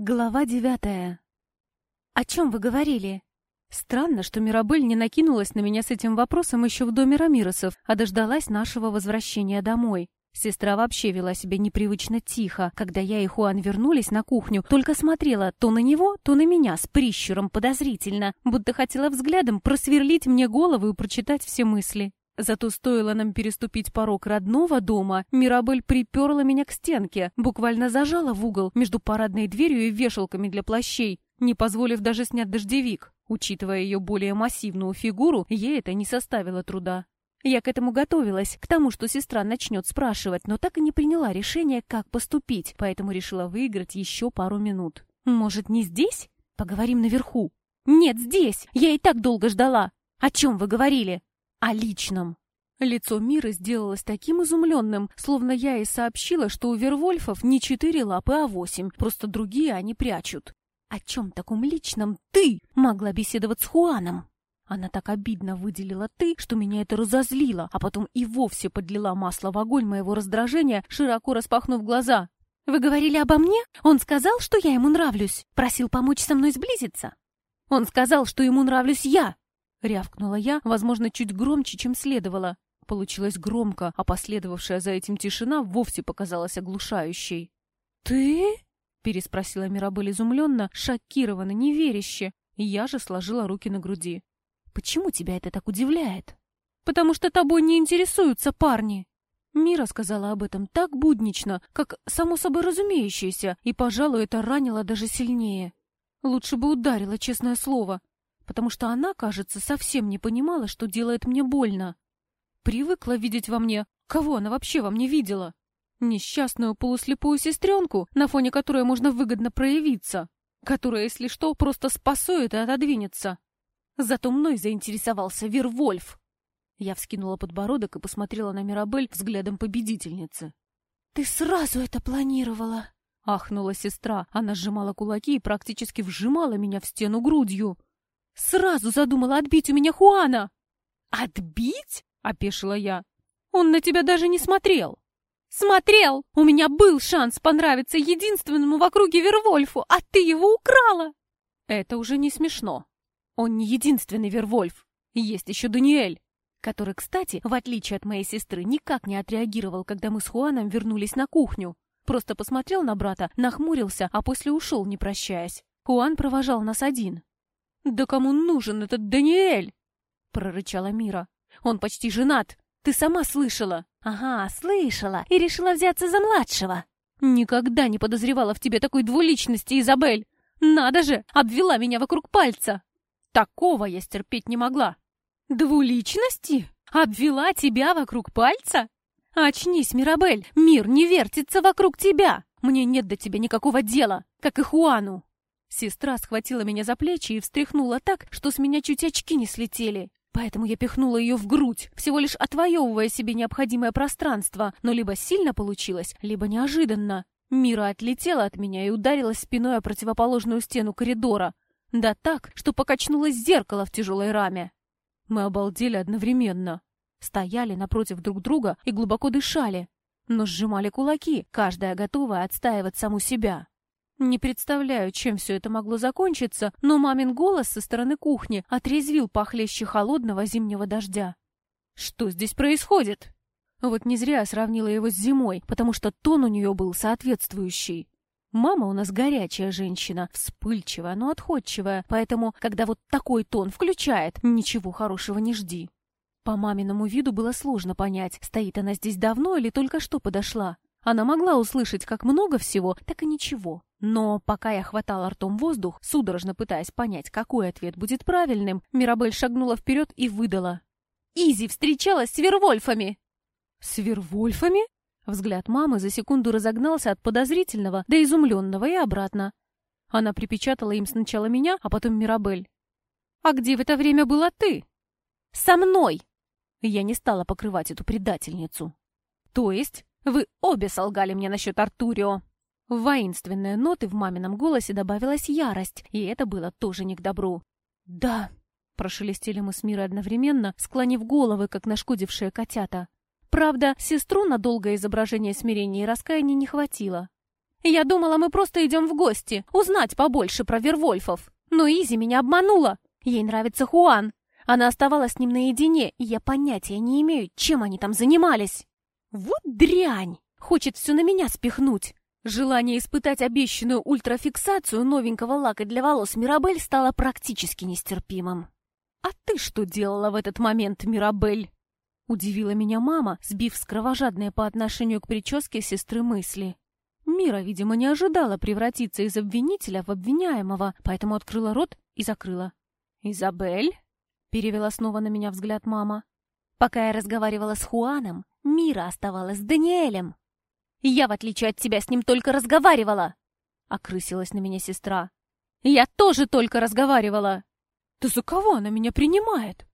Глава девятая. «О чем вы говорили?» Странно, что Мирабель не накинулась на меня с этим вопросом еще в доме Рамиросов, а дождалась нашего возвращения домой. Сестра вообще вела себя непривычно тихо, когда я и Хуан вернулись на кухню, только смотрела то на него, то на меня с прищуром подозрительно, будто хотела взглядом просверлить мне голову и прочитать все мысли. Зато стоило нам переступить порог родного дома, Мирабель приперла меня к стенке, буквально зажала в угол между парадной дверью и вешалками для плащей, не позволив даже снять дождевик. Учитывая ее более массивную фигуру, ей это не составило труда. Я к этому готовилась, к тому, что сестра начнет спрашивать, но так и не приняла решение, как поступить, поэтому решила выиграть еще пару минут. «Может, не здесь? Поговорим наверху?» «Нет, здесь! Я и так долго ждала! О чем вы говорили?» О личном. Лицо Миры сделалось таким изумленным, словно я и сообщила, что у Вервольфов не четыре лапы, а восемь, просто другие они прячут. О чем таком личном ты могла беседовать с Хуаном? Она так обидно выделила «ты», что меня это разозлило, а потом и вовсе подлила масло в огонь моего раздражения, широко распахнув глаза. «Вы говорили обо мне? Он сказал, что я ему нравлюсь? Просил помочь со мной сблизиться? Он сказал, что ему нравлюсь я, Рявкнула я, возможно, чуть громче, чем следовало. Получилось громко, а последовавшая за этим тишина вовсе показалась оглушающей. «Ты?» — переспросила Мирабель изумленно, шокированно, неверяще. Я же сложила руки на груди. «Почему тебя это так удивляет?» «Потому что тобой не интересуются парни!» Мира сказала об этом так буднично, как само собой разумеющееся, и, пожалуй, это ранило даже сильнее. Лучше бы ударила, честное слово потому что она, кажется, совсем не понимала, что делает мне больно. Привыкла видеть во мне... Кого она вообще во мне видела? Несчастную полуслепую сестренку, на фоне которой можно выгодно проявиться, которая, если что, просто спасует и отодвинется. Зато мной заинтересовался Вервольф. Я вскинула подбородок и посмотрела на Мирабель взглядом победительницы. «Ты сразу это планировала!» — ахнула сестра. Она сжимала кулаки и практически вжимала меня в стену грудью. Сразу задумала отбить у меня Хуана. Отбить? опешила я. Он на тебя даже не смотрел. Смотрел! У меня был шанс понравиться единственному в округе Вервольфу, а ты его украла. Это уже не смешно. Он не единственный Вервольф. Есть еще Даниэль, который, кстати, в отличие от моей сестры, никак не отреагировал, когда мы с Хуаном вернулись на кухню. Просто посмотрел на брата, нахмурился, а после ушел, не прощаясь. Хуан провожал нас один. «Да кому нужен этот Даниэль?» — прорычала Мира. «Он почти женат. Ты сама слышала». «Ага, слышала. И решила взяться за младшего». «Никогда не подозревала в тебе такой двуличности, Изабель. Надо же, обвела меня вокруг пальца. Такого я стерпеть не могла». «Двуличности? Обвела тебя вокруг пальца? Очнись, Мирабель, мир не вертится вокруг тебя. Мне нет до тебя никакого дела, как и Хуану». Сестра схватила меня за плечи и встряхнула так, что с меня чуть очки не слетели. Поэтому я пихнула ее в грудь, всего лишь отвоевывая себе необходимое пространство, но либо сильно получилось, либо неожиданно. Мира отлетела от меня и ударилась спиной о противоположную стену коридора. Да так, что покачнулось зеркало в тяжелой раме. Мы обалдели одновременно. Стояли напротив друг друга и глубоко дышали, но сжимали кулаки, каждая готовая отстаивать саму себя. Не представляю, чем все это могло закончиться, но мамин голос со стороны кухни отрезвил похлеще холодного зимнего дождя. «Что здесь происходит?» Вот не зря сравнила его с зимой, потому что тон у нее был соответствующий. Мама у нас горячая женщина, вспыльчивая, но отходчивая, поэтому, когда вот такой тон включает, ничего хорошего не жди. По маминому виду было сложно понять, стоит она здесь давно или только что подошла. Она могла услышать как много всего, так и ничего. Но пока я хватала ртом воздух, судорожно пытаясь понять, какой ответ будет правильным, Мирабель шагнула вперед и выдала. «Изи встречалась с Вервольфами!» «С Вервольфами?» Взгляд мамы за секунду разогнался от подозрительного до изумленного и обратно. Она припечатала им сначала меня, а потом Мирабель. «А где в это время была ты?» «Со мной!» Я не стала покрывать эту предательницу. «То есть вы обе солгали мне насчет Артурио!» В воинственные ноты в мамином голосе добавилась ярость, и это было тоже не к добру. «Да», — прошелестели мы с Мирой одновременно, склонив головы, как нашкодившие котята. Правда, сестру на долгое изображение смирения и раскаяния не хватило. Я думала, мы просто идем в гости, узнать побольше про Вервольфов. Но Изи меня обманула. Ей нравится Хуан. Она оставалась с ним наедине, и я понятия не имею, чем они там занимались. Вот дрянь! Хочет все на меня спихнуть. Желание испытать обещанную ультрафиксацию новенького лака для волос Мирабель стало практически нестерпимым. «А ты что делала в этот момент, Мирабель?» Удивила меня мама, сбив с кровожадной по отношению к прическе сестры мысли. Мира, видимо, не ожидала превратиться из обвинителя в обвиняемого, поэтому открыла рот и закрыла. «Изабель?» — перевела снова на меня взгляд мама. «Пока я разговаривала с Хуаном, Мира оставалась с Даниэлем. Я, в отличие от тебя, с ним только разговаривала!» — окрысилась на меня сестра. «Я тоже только разговаривала!» «Да за кого она меня принимает?»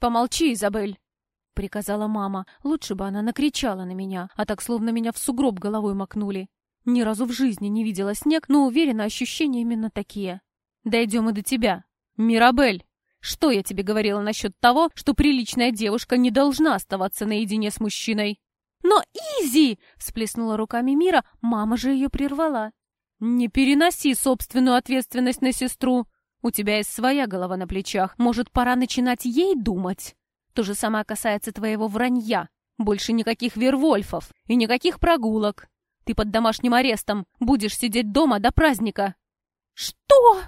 «Помолчи, Изабель!» — приказала мама. Лучше бы она накричала на меня, а так словно меня в сугроб головой макнули. Ни разу в жизни не видела снег, но уверена, ощущения именно такие. Дойдем и до тебя. Мирабель, что я тебе говорила насчет того, что приличная девушка не должна оставаться наедине с мужчиной? Но Изи! всплеснула руками Мира, мама же ее прервала. Не переноси собственную ответственность на сестру. У тебя есть своя голова на плечах. Может, пора начинать ей думать? То же самое касается твоего вранья. Больше никаких вервольфов и никаких прогулок. Ты под домашним арестом, будешь сидеть дома до праздника». «Что?»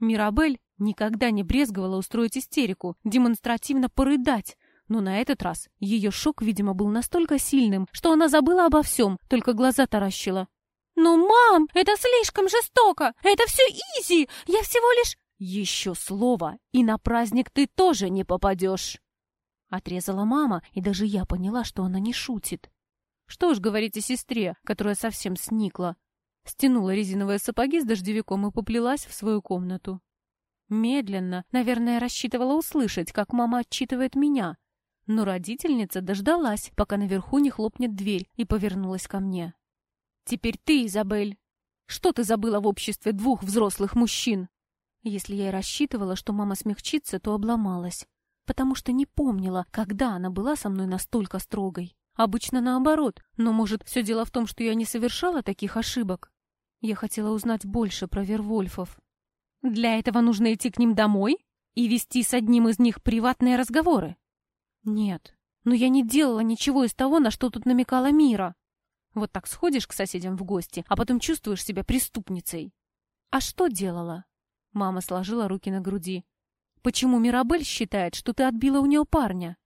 Мирабель никогда не брезговала устроить истерику, демонстративно порыдать, но на этот раз ее шок, видимо, был настолько сильным, что она забыла обо всем, только глаза таращила. «Ну, мам, это слишком жестоко! Это все изи! Я всего лишь...» «Еще слово, и на праздник ты тоже не попадешь!» Отрезала мама, и даже я поняла, что она не шутит. Что уж говорить о сестре, которая совсем сникла. Стянула резиновые сапоги с дождевиком и поплелась в свою комнату. Медленно, наверное, рассчитывала услышать, как мама отчитывает меня. Но родительница дождалась, пока наверху не хлопнет дверь, и повернулась ко мне. «Теперь ты, Изабель! Что ты забыла в обществе двух взрослых мужчин?» Если я и рассчитывала, что мама смягчится, то обломалась, потому что не помнила, когда она была со мной настолько строгой. Обычно наоборот, но, может, все дело в том, что я не совершала таких ошибок? Я хотела узнать больше про Вервольфов. Для этого нужно идти к ним домой и вести с одним из них приватные разговоры? Нет, но я не делала ничего из того, на что тут намекала Мира. Вот так сходишь к соседям в гости, а потом чувствуешь себя преступницей. А что делала? Мама сложила руки на груди. Почему Мирабель считает, что ты отбила у нее парня?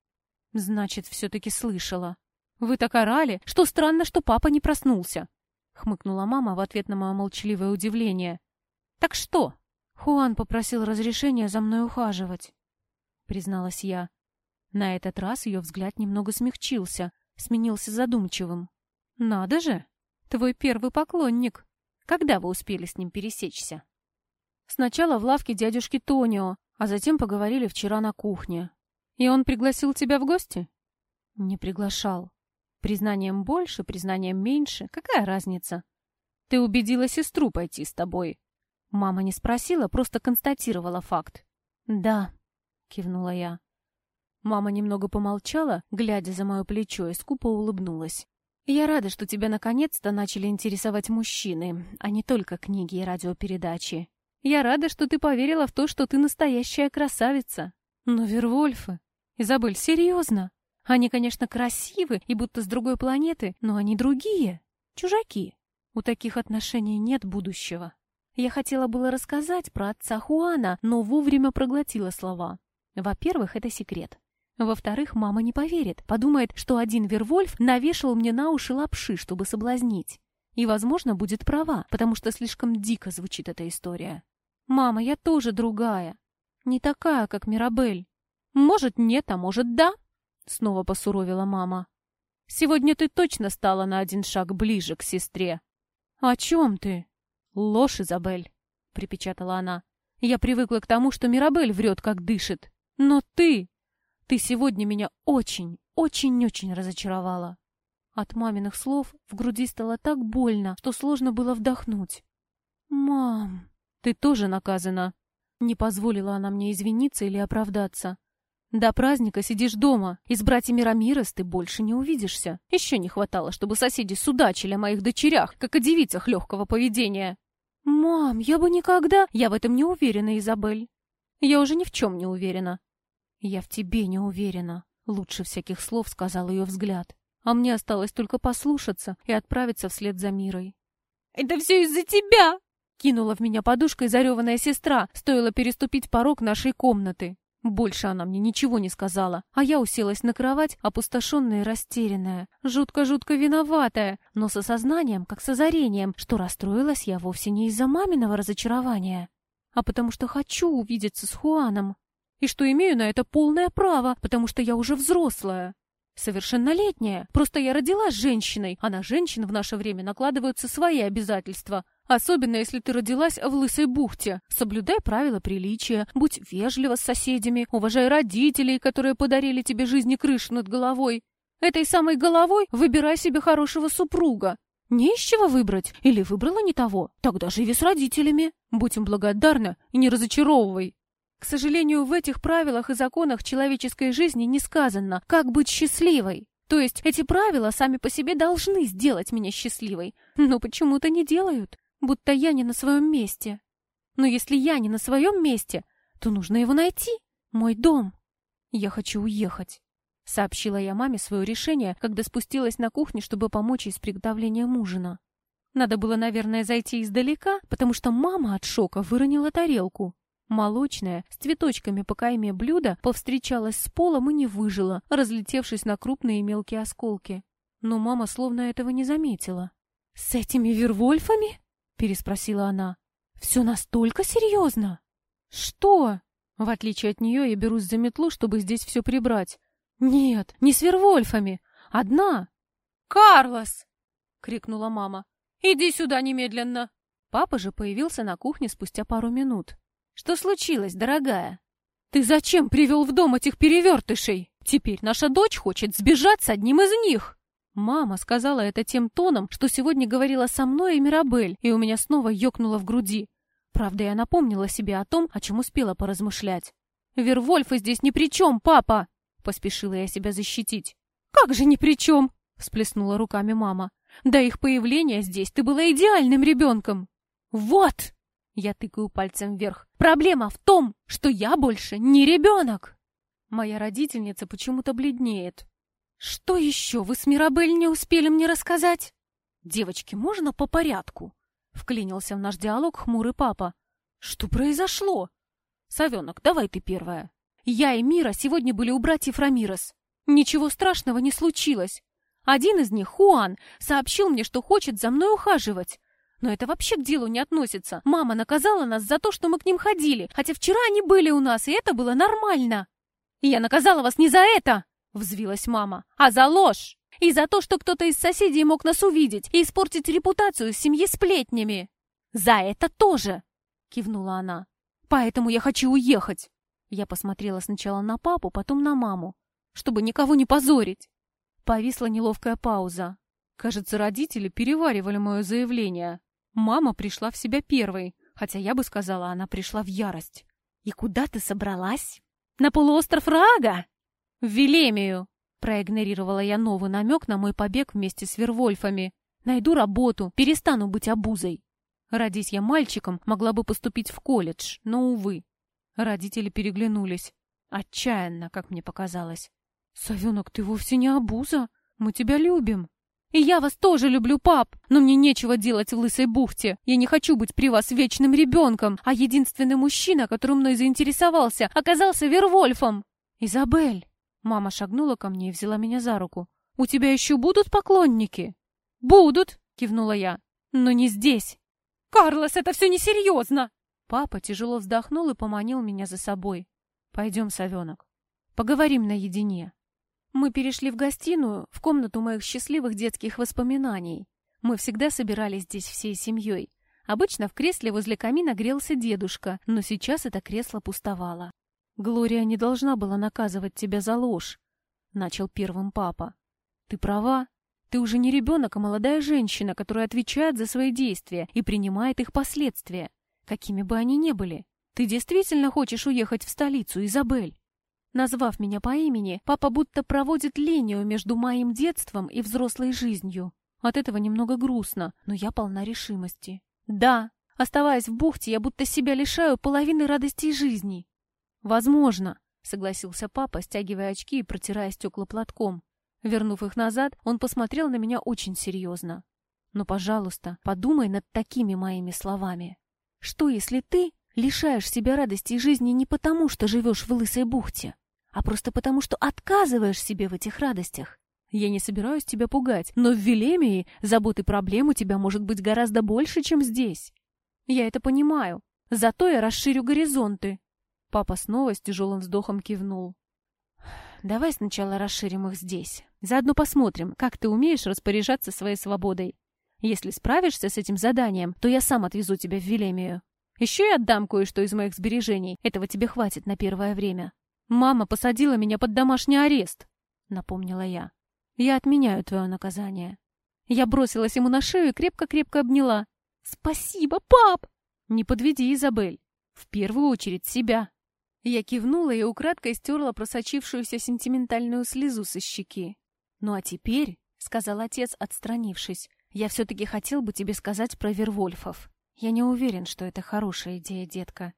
Значит, все-таки слышала. «Вы так орали, что странно, что папа не проснулся», — хмыкнула мама в ответ на мое молчаливое удивление. «Так что?» «Хуан попросил разрешения за мной ухаживать», — призналась я. На этот раз ее взгляд немного смягчился, сменился задумчивым. «Надо же! Твой первый поклонник! Когда вы успели с ним пересечься?» «Сначала в лавке дядюшки Тонио, а затем поговорили вчера на кухне. И он пригласил тебя в гости?» «Не приглашал. Признанием больше, признанием меньше. Какая разница? Ты убедила сестру пойти с тобой. Мама не спросила, просто констатировала факт. Да, кивнула я. Мама немного помолчала, глядя за мое плечо, и скупо улыбнулась. «Я рада, что тебя наконец-то начали интересовать мужчины, а не только книги и радиопередачи. Я рада, что ты поверила в то, что ты настоящая красавица. Но Вервольфы... Изабель, серьезно? Они, конечно, красивы и будто с другой планеты, но они другие, чужаки. У таких отношений нет будущего. Я хотела было рассказать про отца Хуана, но вовремя проглотила слова. Во-первых, это секрет. Во-вторых, мама не поверит, подумает, что один Вервольф навешал мне на уши лапши, чтобы соблазнить. И, возможно, будет права, потому что слишком дико звучит эта история. «Мама, я тоже другая. Не такая, как Мирабель. Может, нет, а может, да?» Снова посуровила мама. Сегодня ты точно стала на один шаг ближе к сестре. О чем ты? Ложь, Изабель, припечатала она. Я привыкла к тому, что Мирабель врет, как дышит. Но ты... Ты сегодня меня очень, очень-очень разочаровала. От маминых слов в груди стало так больно, что сложно было вдохнуть. «Мам, ты тоже наказана!» Не позволила она мне извиниться или оправдаться. До праздника сидишь дома, и с братьями Рамирес ты больше не увидишься. Еще не хватало, чтобы соседи судачили о моих дочерях, как о девицах легкого поведения. Мам, я бы никогда... Я в этом не уверена, Изабель. Я уже ни в чем не уверена. Я в тебе не уверена. Лучше всяких слов сказал ее взгляд. А мне осталось только послушаться и отправиться вслед за Мирой. «Это все из-за тебя!» Кинула в меня подушкой зареванная сестра, стоило переступить порог нашей комнаты. Больше она мне ничего не сказала, а я уселась на кровать, опустошенная и растерянная, жутко-жутко виноватая, но с осознанием, как с озарением, что расстроилась я вовсе не из-за маминого разочарования, а потому что хочу увидеться с Хуаном, и что имею на это полное право, потому что я уже взрослая. Совершеннолетняя. Просто я родилась женщиной, а на женщин в наше время накладываются свои обязательства, Особенно, если ты родилась в Лысой бухте. Соблюдай правила приличия, будь вежлива с соседями, уважай родителей, которые подарили тебе жизнь и крышу над головой. Этой самой головой выбирай себе хорошего супруга. Не из чего выбрать, или выбрала не того, тогда живи с родителями. Будь им благодарна и не разочаровывай. К сожалению, в этих правилах и законах человеческой жизни не сказано, как быть счастливой. То есть эти правила сами по себе должны сделать меня счастливой, но почему-то не делают будто я не на своем месте. Но если я не на своем месте, то нужно его найти. Мой дом. Я хочу уехать. Сообщила я маме свое решение, когда спустилась на кухню, чтобы помочь ей с приготовлением ужина. Надо было, наверное, зайти издалека, потому что мама от шока выронила тарелку. Молочное, с цветочками по кайме блюдо повстречалось с полом и не выжило, разлетевшись на крупные и мелкие осколки. Но мама словно этого не заметила. «С этими вервольфами?» переспросила она. «Все настолько серьезно?» «Что?» В отличие от нее, я берусь за метлу, чтобы здесь все прибрать. «Нет, не с Вервольфами. Одна!» «Карлос!» — крикнула мама. «Иди сюда немедленно!» Папа же появился на кухне спустя пару минут. «Что случилось, дорогая?» «Ты зачем привел в дом этих перевертышей? Теперь наша дочь хочет сбежать с одним из них!» Мама сказала это тем тоном, что сегодня говорила со мной и Мирабель, и у меня снова ёкнуло в груди. Правда, я напомнила себе о том, о чем успела поразмышлять. «Вервольфы здесь ни при чем, папа!» — поспешила я себя защитить. «Как же ни при чем?» — всплеснула руками мама. «До их появления здесь ты была идеальным ребенком!» «Вот!» — я тыкаю пальцем вверх. «Проблема в том, что я больше не ребенок!» Моя родительница почему-то бледнеет. «Что еще вы с Мирабель не успели мне рассказать?» «Девочки, можно по порядку?» — вклинился в наш диалог хмурый папа. «Что произошло?» «Совенок, давай ты первая». «Я и Мира сегодня были у братьев Рамирос. Ничего страшного не случилось. Один из них, Хуан, сообщил мне, что хочет за мной ухаживать. Но это вообще к делу не относится. Мама наказала нас за то, что мы к ним ходили, хотя вчера они были у нас, и это было нормально. Я наказала вас не за это!» — взвилась мама. «А за ложь! И за то, что кто-то из соседей мог нас увидеть и испортить репутацию семьи сплетнями!» «За это тоже!» — кивнула она. «Поэтому я хочу уехать!» Я посмотрела сначала на папу, потом на маму, чтобы никого не позорить. Повисла неловкая пауза. Кажется, родители переваривали мое заявление. Мама пришла в себя первой, хотя я бы сказала, она пришла в ярость. «И куда ты собралась?» «На полуостров Рага!» «В Велемию!» — проигнорировала я новый намек на мой побег вместе с Вервольфами. «Найду работу, перестану быть обузой». Родись я мальчиком, могла бы поступить в колледж, но, увы. Родители переглянулись. Отчаянно, как мне показалось. «Совенок, ты вовсе не обуза. Мы тебя любим». «И я вас тоже люблю, пап, но мне нечего делать в Лысой бухте. Я не хочу быть при вас вечным ребенком, а единственный мужчина, который мной заинтересовался, оказался Вервольфом». «Изабель!» Мама шагнула ко мне и взяла меня за руку. «У тебя еще будут поклонники?» «Будут!» — кивнула я. «Но не здесь!» «Карлос, это все несерьезно!» Папа тяжело вздохнул и поманил меня за собой. «Пойдем, совенок, поговорим наедине». Мы перешли в гостиную, в комнату моих счастливых детских воспоминаний. Мы всегда собирались здесь всей семьей. Обычно в кресле возле камина грелся дедушка, но сейчас это кресло пустовало. «Глория не должна была наказывать тебя за ложь», — начал первым папа. «Ты права. Ты уже не ребенок, а молодая женщина, которая отвечает за свои действия и принимает их последствия, какими бы они ни были. Ты действительно хочешь уехать в столицу, Изабель?» Назвав меня по имени, папа будто проводит линию между моим детством и взрослой жизнью. От этого немного грустно, но я полна решимости. Да, оставаясь в бухте, я будто себя лишаю половины радостей жизни. Возможно, согласился папа, стягивая очки и протирая стекла платком. Вернув их назад, он посмотрел на меня очень серьезно. Но, пожалуйста, подумай над такими моими словами. Что, если ты лишаешь себя радости жизни не потому, что живешь в Лысой бухте, а просто потому, что отказываешь себе в этих радостях? Я не собираюсь тебя пугать, но в Велемии забот и проблем у тебя может быть гораздо больше, чем здесь. Я это понимаю. Зато я расширю горизонты. Папа снова с тяжелым вздохом кивнул. Давай сначала расширим их здесь. Заодно посмотрим, как ты умеешь распоряжаться своей свободой. Если справишься с этим заданием, то я сам отвезу тебя в Велемию. Еще и отдам кое-что из моих сбережений. Этого тебе хватит на первое время. Мама посадила меня под домашний арест, напомнила я. Я отменяю твое наказание. Я бросилась ему на шею и крепко-крепко обняла. Спасибо, пап! Не подведи, Изабель. В первую очередь себя. Я кивнула и украдкой стерла просочившуюся сентиментальную слезу со щеки. «Ну а теперь», — сказал отец, отстранившись, — «я все-таки хотел бы тебе сказать про Вервольфов. Я не уверен, что это хорошая идея, детка.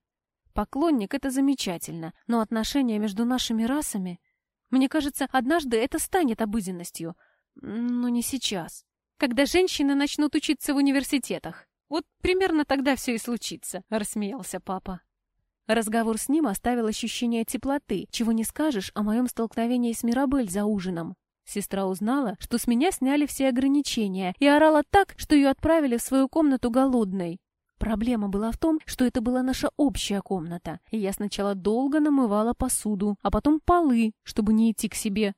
Поклонник — это замечательно, но отношения между нашими расами... Мне кажется, однажды это станет обыденностью. Но не сейчас. Когда женщины начнут учиться в университетах. Вот примерно тогда все и случится», — рассмеялся папа. Разговор с ним оставил ощущение теплоты, чего не скажешь о моем столкновении с Мирабель за ужином. Сестра узнала, что с меня сняли все ограничения, и орала так, что ее отправили в свою комнату голодной. Проблема была в том, что это была наша общая комната, и я сначала долго намывала посуду, а потом полы, чтобы не идти к себе.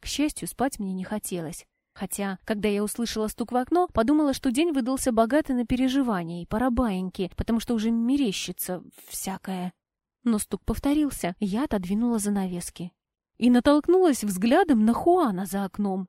К счастью, спать мне не хотелось. Хотя, когда я услышала стук в окно, подумала, что день выдался богатый на переживания и пора баиньки, потому что уже мерещится всякое. Но стук повторился, и я отодвинула занавески и натолкнулась взглядом на Хуана за окном.